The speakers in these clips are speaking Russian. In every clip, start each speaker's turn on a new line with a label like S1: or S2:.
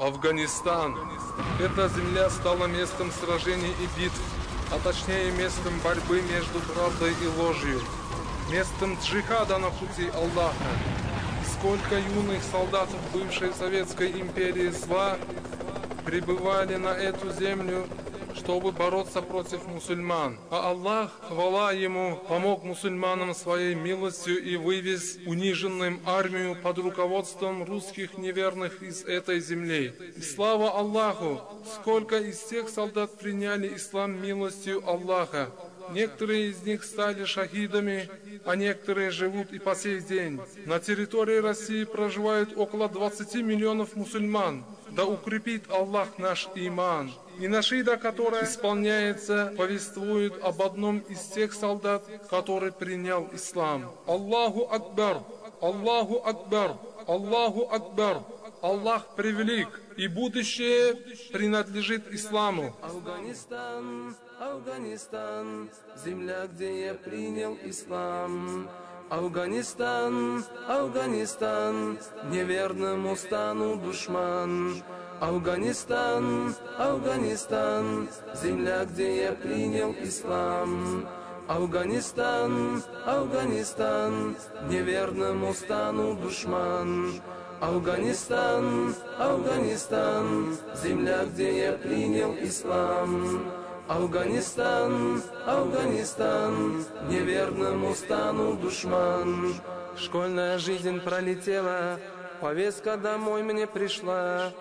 S1: Афганистан. Эта земля стала местом сражений и битв, а точнее местом борьбы между правдой и ложью, местом джихада на пути Аллаха. Сколько юных солдат бывшей Советской империи зла прибывали на эту землю чтобы бороться против мусульман. А Аллах, хвала Ему, помог мусульманам своей милостью и вывез униженным армию под руководством русских неверных из этой земли. И слава Аллаху, сколько из тех солдат приняли ислам милостью Аллаха. Некоторые из них стали шахидами, а некоторые живут и по сей день. На территории России проживают около 20 миллионов мусульман. Да укрепит Аллах наш иман. И нашида, которая исполняется, повествует об одном из тех солдат, который принял ислам. Аллаху Акбар, Аллаху Акбар, Аллаху Акбар. Аллах превелик, и будущее принадлежит исламу.
S2: Афганистан, Афганистан, земля, где я принял ислам. Афганистан, Афганистан, неверному стану душман. Афганистан, Афганистан, земля, где я принял ислам. Афганистан, Афганистан, неверному стану душман. Афганистан, Афганистан, земля, где я принял ислам. Афганистан, Афганистан, неверному стану душман. Школьная жизнь пролетела, повестка домой мне пришла.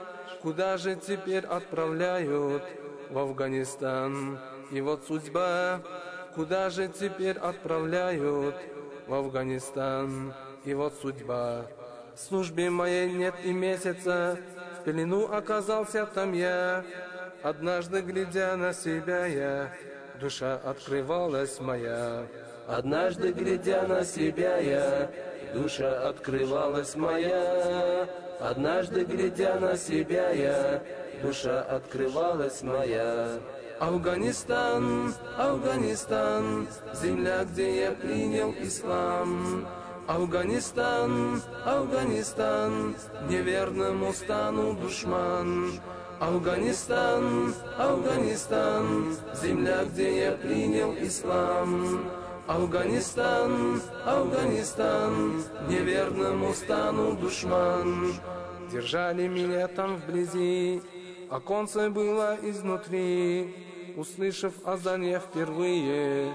S2: Куда же теперь отправляют? В Афганистан. И вот судьба, куда же теперь отправляют? В Афганистан. И вот судьба. Службе моей нет и месяца, в пелену оказался там я. Однажды, глядя на себя, я, душа открывалась моя. Однажды, глядя на себя, я, душа открывалась моя. Однажды, глядя на себя, я, душа открывалась моя. Афганистан, Афганистан, земля, где я принял ислам. Афганистан, Афганистан, неверному стану душман. Афганистан, Афганистан, земля, где я принял ислам. Афганистан, Афганистан, неверному стану душман. Держали меня там вблизи, оконце было изнутри. Услышав я впервые,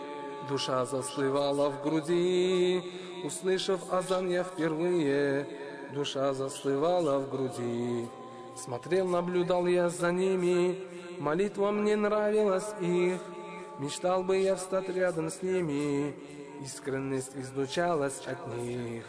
S2: душа застывала в груди. Услышав азан я впервые, душа застывала в груди. Смотрел, наблюдал я за ними, молитва мне нравилась их. Мечтал бы я встать рядом с ними, искренность излучалась от них.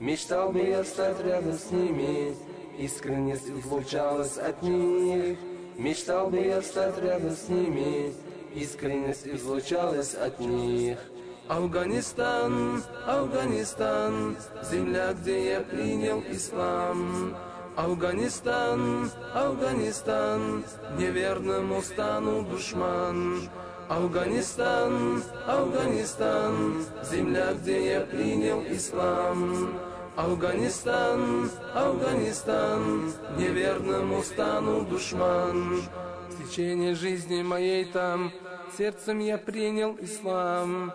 S2: Мечтал бы я встать рядом с ними, искренность излучалась от них. Мечтал бы я встать рядом с ними, искренность излучалась от них. Афганистан, Афганистан, земля, где я принял ислам. Афганистан, Афганистан, неверному стану душман. Афганистан, Афганистан, земля, где я принял ислам. Афганистан, Афганистан, неверному стану душман. В течение жизни моей там сердцем я принял ислам,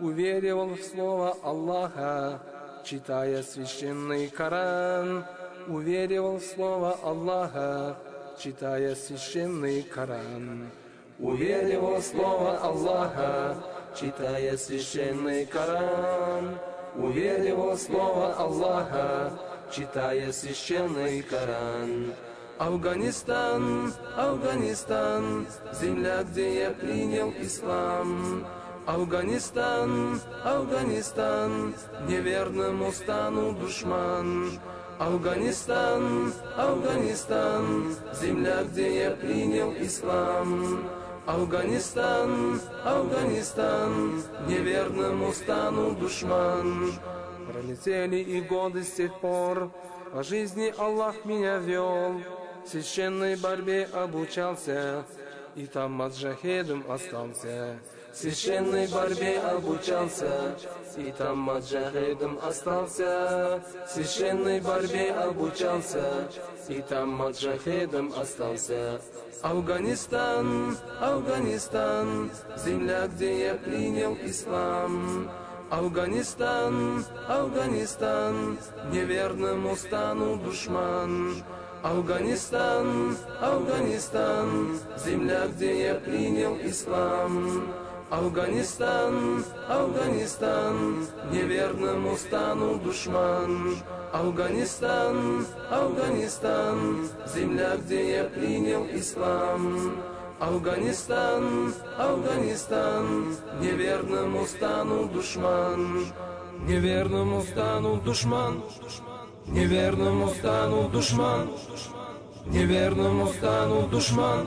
S2: уверовал в слово Аллаха, читая священный Коран уверовал в слово Аллаха, читая священный Коран. Уверовал в слово Аллаха, читая священный Коран. Уверовал в слово Аллаха, читая священный Коран. Афганистан, Афганистан, земля, где я принял ислам. Афганистан, Афганистан, неверному стану душман. Афганистан, Афганистан, земля, где я принял ислам. Афганистан, Афганистан, неверному стану душман. Пролетели и годы с тех пор, по жизни Аллах меня вел, в священной борьбе обучался, и там маджахедом остался. Священной борьбе обучался, и там маджахедом остался. Священной борьбе обучался, и там маджахедом остался. Афганистан, Афганистан, земля, где я принял ислам. Афганистан, Афганистан, неверному стану душман. Афганистан, Афганистан, земля, где я принял ислам. Афганистан, Афганистан, неверному стану душман. Афганистан, Афганистан, земля, где я принял ислам. Афганистан, Афганистан, неверному стану душман. Неверному стану душман. Неверному стану душман. Неверному стану душман.